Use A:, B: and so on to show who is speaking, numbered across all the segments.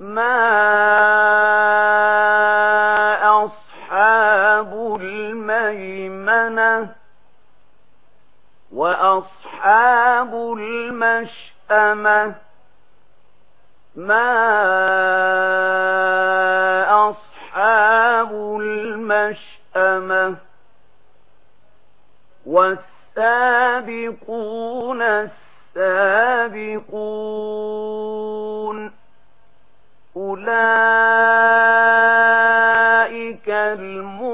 A: ما أصحاب الميمنة وأصحاب المشأمة ما أصحاب المشأمة والسابقون السابقون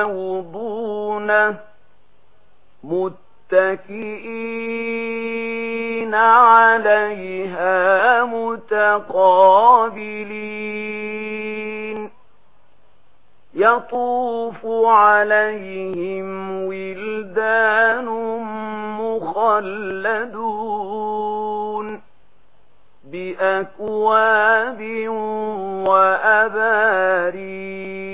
A: يَخَاوُضُونَ مُتَّكِئِينَ عَلَيْهَا مُتَقَابِلِينَ. يَطُوفُ عَلَيْهِمْ وِلْدَانٌ مُخَلَّدُونَ بِأَكْوَابٍ وَأَبَارِينَ.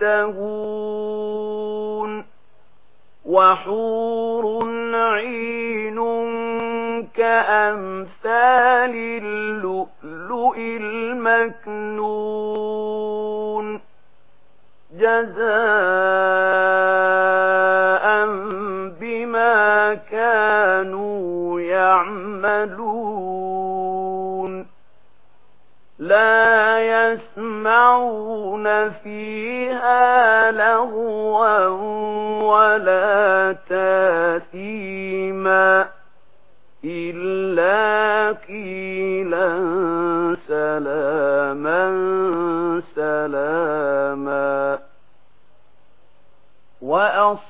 A: يشتهون وحور عين كأمثال اللؤلؤ المكنون جزاء بما كانوا يعملون لا يسمعون فيها لغوا ولا تاثيما إلا كيلا سلاما سلاما. وأصلا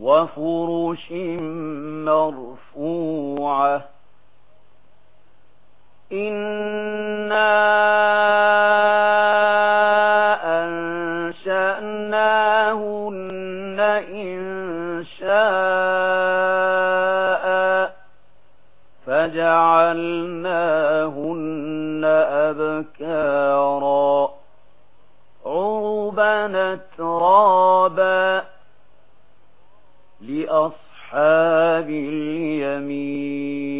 A: وفرش مرفوعة. إنا أنشأناهن إن شاء فجعلناهن أبكار باليمين.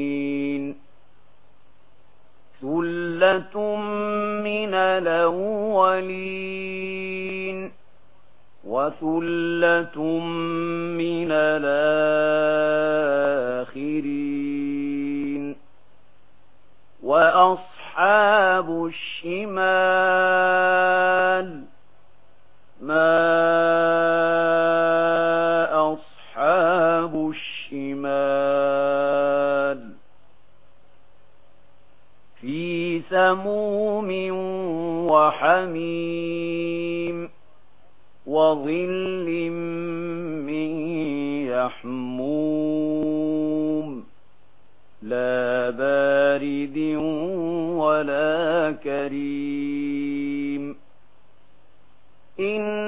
A: ثلة من الأولين وثلة من الآخرين وأصحاب الشمال الرحمن. في سموم وحميم وظل من يحموم. لا بارد ولا كريم. إن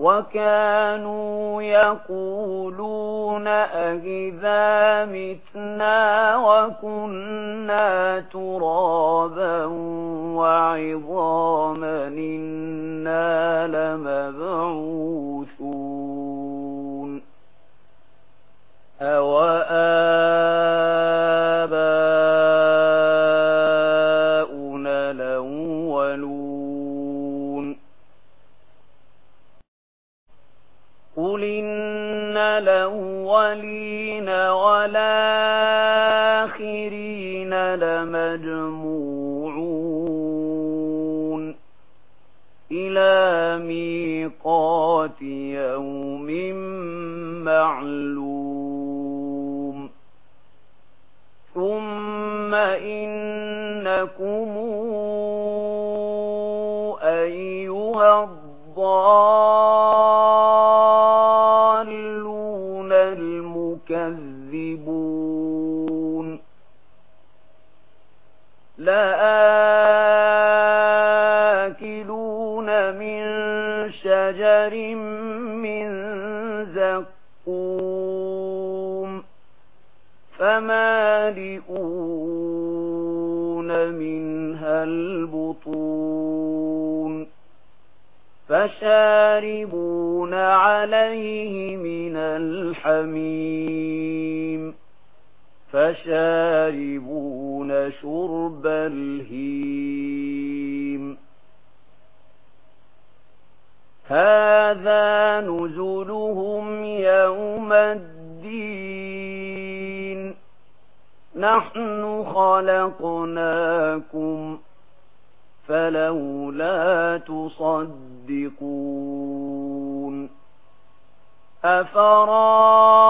A: وكانوا يقولون أَإِذَا متنا وكنا ترابا وعظاما إنا لمبعوثون أَوَآمَنُوا الأولين والآخرين لمجموعون إلى ميقات يوم معلوم ثم إنكم شجر من زقوم فمالئون منها البطون فشاربون عليه من الحميم فشاربون شرب الهيم هذا نزلهم يوم الدين نحن خلقناكم فلولا تصدقون أفراد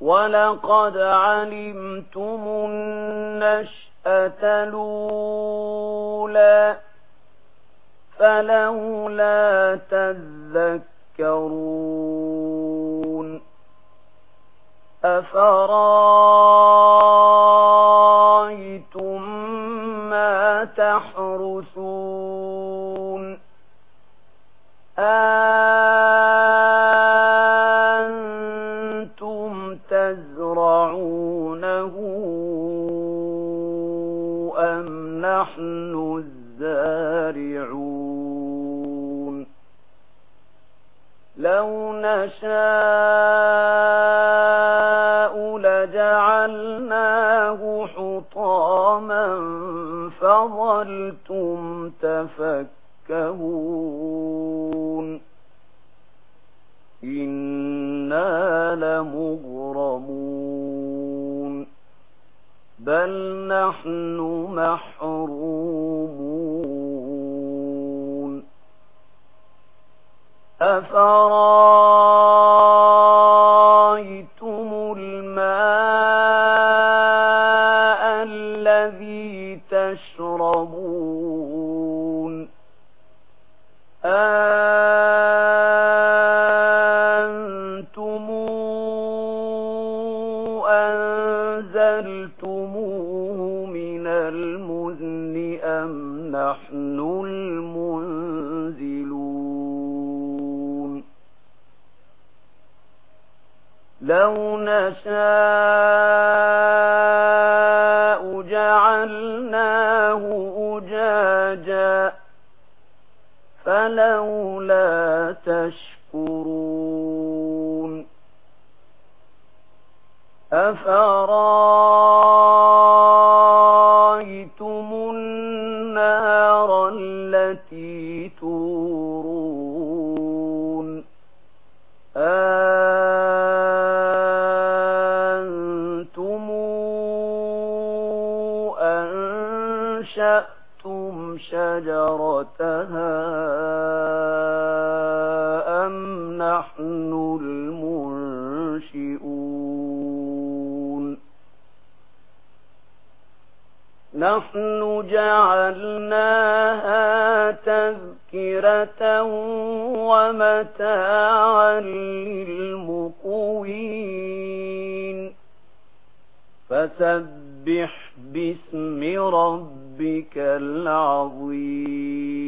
A: وَلَقَدْ عَلِمْتُمُ النَّشْأَةَ لولا فَلَوْلَا تَذَكَّرُونَ أَفَرَأَيْتُمْ الزارعون. لو نشاء لجعلناه حطاما فظلتم تفكهون. إنا لمغرمون. بل نحن محرومون أفراد نشاء جعلناه أجاجا فلولا تشكرون أفراد أنشأتم شجرتها أم نحن المنشئون نحن جعلناها تذكرة ومتاعا للمقوين فسبح باسم رَبِّكَ ربك العظيم.